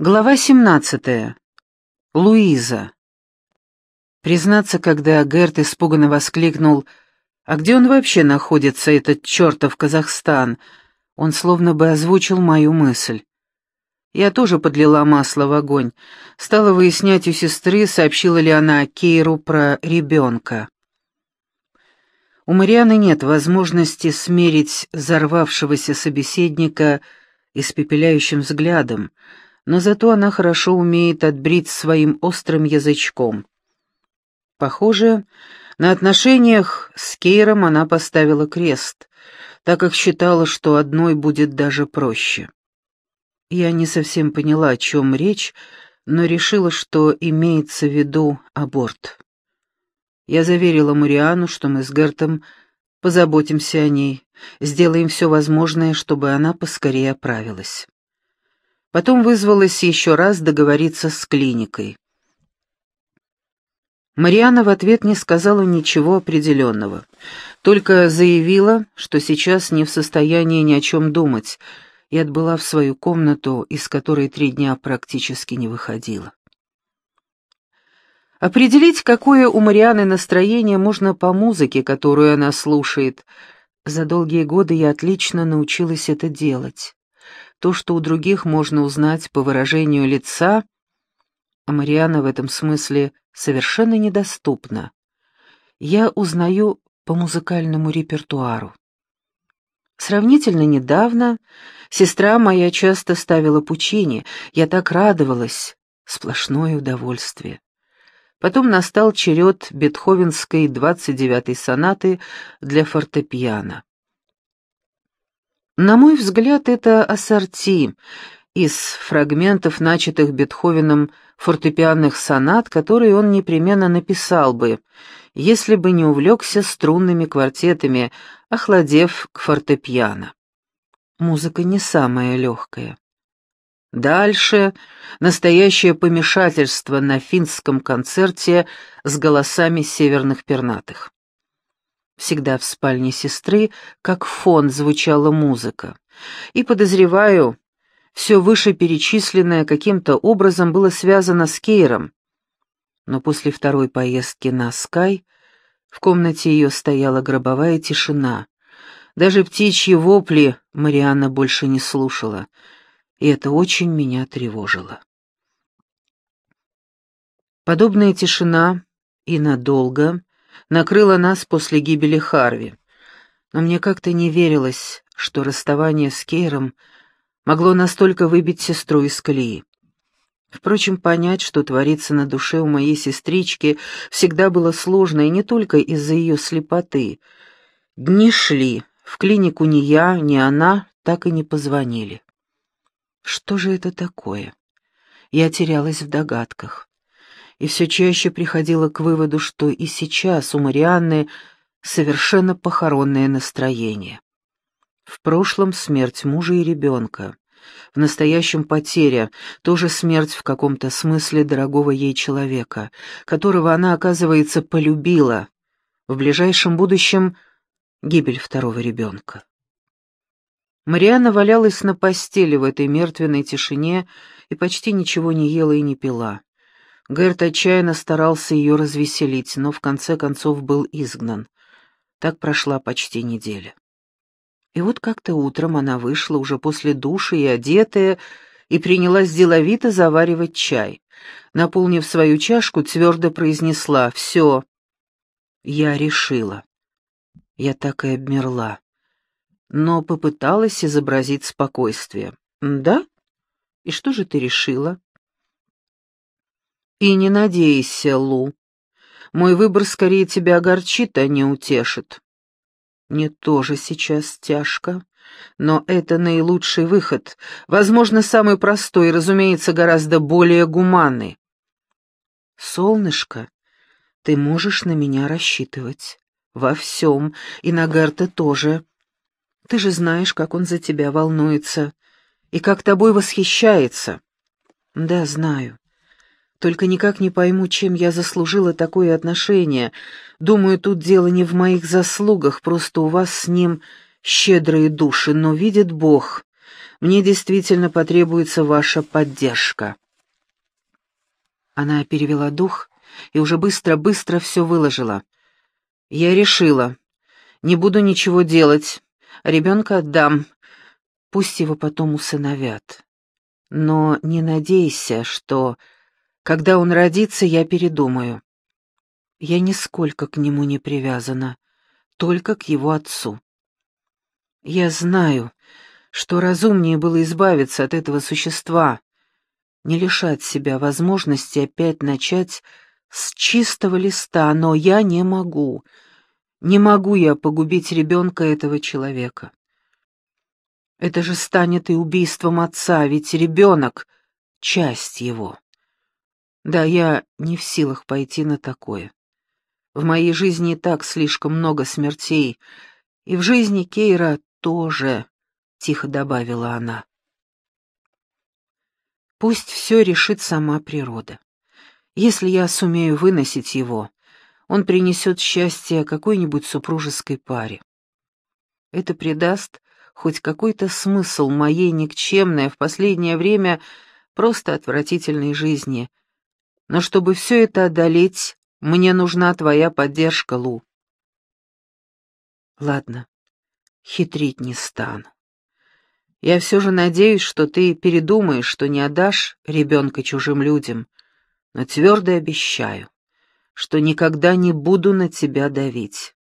Глава 17. Луиза. Признаться, когда Герт испуганно воскликнул «А где он вообще находится, этот чертов Казахстан?», он словно бы озвучил мою мысль. Я тоже подлила масло в огонь. Стала выяснять у сестры, сообщила ли она Кейру про ребенка. У Марианы нет возможности смерить взорвавшегося собеседника испепеляющим взглядом, но зато она хорошо умеет отбрить своим острым язычком. Похоже, на отношениях с Кейром она поставила крест, так как считала, что одной будет даже проще. Я не совсем поняла, о чем речь, но решила, что имеется в виду аборт. Я заверила Мариану, что мы с Гертом позаботимся о ней, сделаем все возможное, чтобы она поскорее оправилась. Потом вызвалась еще раз договориться с клиникой. Мариана в ответ не сказала ничего определенного, только заявила, что сейчас не в состоянии ни о чем думать, и отбыла в свою комнату, из которой три дня практически не выходила. Определить, какое у Марианы настроение, можно по музыке, которую она слушает. За долгие годы я отлично научилась это делать. То, что у других можно узнать по выражению лица, а Мариана в этом смысле совершенно недоступна. Я узнаю по музыкальному репертуару. Сравнительно недавно сестра моя часто ставила Пучини, я так радовалась, сплошное удовольствие. Потом настал черед бетховенской 29-й сонаты для фортепиано. На мой взгляд, это ассорти из фрагментов, начатых Бетховеном фортепианных сонат, которые он непременно написал бы, если бы не увлекся струнными квартетами, охладев к фортепиано. Музыка не самая легкая. Дальше настоящее помешательство на финском концерте с голосами северных пернатых. Всегда в спальне сестры, как фон, звучала музыка. И, подозреваю, все вышеперечисленное каким-то образом было связано с Кейром. Но после второй поездки на Скай в комнате ее стояла гробовая тишина. Даже птичьи вопли Марианна больше не слушала, и это очень меня тревожило. Подобная тишина и надолго накрыла нас после гибели Харви. Но мне как-то не верилось, что расставание с Кейром могло настолько выбить сестру из колеи. Впрочем, понять, что творится на душе у моей сестрички, всегда было сложно, и не только из-за ее слепоты. Дни шли, в клинику ни я, ни она так и не позвонили. Что же это такое? Я терялась в догадках и все чаще приходила к выводу, что и сейчас у Марианны совершенно похоронное настроение. В прошлом смерть мужа и ребенка, в настоящем потеря, тоже смерть в каком-то смысле дорогого ей человека, которого она, оказывается, полюбила, в ближайшем будущем гибель второго ребенка. Марианна валялась на постели в этой мертвенной тишине и почти ничего не ела и не пила. Герт отчаянно старался ее развеселить, но в конце концов был изгнан. Так прошла почти неделя. И вот как-то утром она вышла уже после души и одетая, и принялась деловито заваривать чай. Наполнив свою чашку, твердо произнесла «Все, я решила». Я так и обмерла, но попыталась изобразить спокойствие. «Да? И что же ты решила?» И не надейся, Лу. Мой выбор скорее тебя огорчит, а не утешит. Мне тоже сейчас тяжко, но это наилучший выход, возможно, самый простой и, разумеется, гораздо более гуманный. Солнышко, ты можешь на меня рассчитывать. Во всем, и на Герта тоже. Ты же знаешь, как он за тебя волнуется и как тобой восхищается. Да, знаю. Только никак не пойму, чем я заслужила такое отношение. Думаю, тут дело не в моих заслугах, просто у вас с ним щедрые души, но видит Бог. Мне действительно потребуется ваша поддержка». Она перевела дух и уже быстро-быстро все выложила. «Я решила. Не буду ничего делать. Ребенка отдам. Пусть его потом усыновят. Но не надейся, что, когда он родится, я передумаю. Я нисколько к нему не привязана, только к его отцу. Я знаю, что разумнее было избавиться от этого существа, не лишать себя возможности опять начать с чистого листа, но я не могу. Не могу я погубить ребенка этого человека. Это же станет и убийством отца, ведь ребенок — часть его. Да, я не в силах пойти на такое. В моей жизни и так слишком много смертей, и в жизни Кейра тоже, — тихо добавила она. Пусть все решит сама природа. Если я сумею выносить его, он принесет счастье какой-нибудь супружеской паре. Это придаст хоть какой-то смысл моей никчемной, а в последнее время просто отвратительной жизни. Но чтобы все это одолеть, мне нужна твоя поддержка, Лу. Ладно, хитрить не стану. Я все же надеюсь, что ты передумаешь, что не отдашь ребенка чужим людям, но твердо обещаю, что никогда не буду на тебя давить.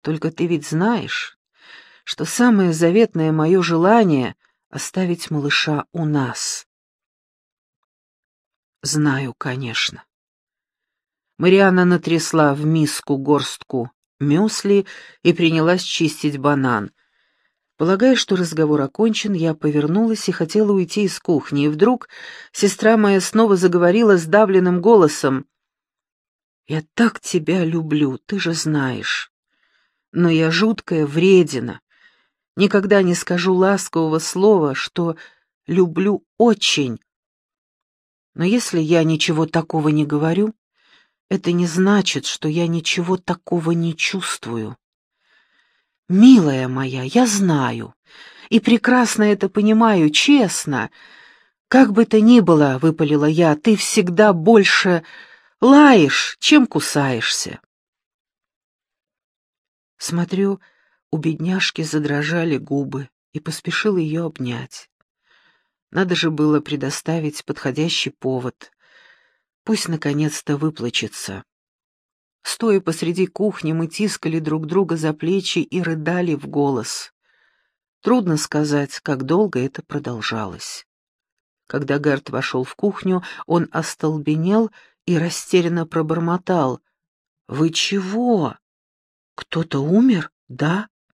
Только ты ведь знаешь, что самое заветное мое желание — оставить малыша у нас. Знаю, конечно. Мариана натрясла в миску горстку мюсли и принялась чистить банан. Полагая, что разговор окончен, я повернулась и хотела уйти из кухни, и вдруг сестра моя снова заговорила сдавленным голосом. «Я так тебя люблю, ты же знаешь. Но я жуткая вредина, Никогда не скажу ласкового слова, что люблю очень. Но если я ничего такого не говорю, это не значит, что я ничего такого не чувствую. Милая моя, я знаю, и прекрасно это понимаю, честно. Как бы то ни было, — выпалила я, — ты всегда больше лаешь, чем кусаешься. Смотрю, — у бедняжки задрожали губы, и поспешил ее обнять. Надо же было предоставить подходящий повод. Пусть наконец-то выплачется. Стоя посреди кухни, мы тискали друг друга за плечи и рыдали в голос. Трудно сказать, как долго это продолжалось. Когда Гарт вошел в кухню, он остолбенел и растерянно пробормотал. «Вы чего? Кто-то умер, да?»